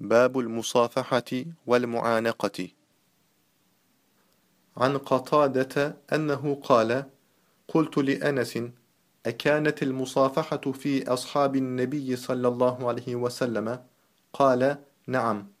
باب المصافحة والمعانقة. عن قطادة أنه قال قلت لأنس أكانت المصافحة في أصحاب النبي صلى الله عليه وسلم؟ قال نعم.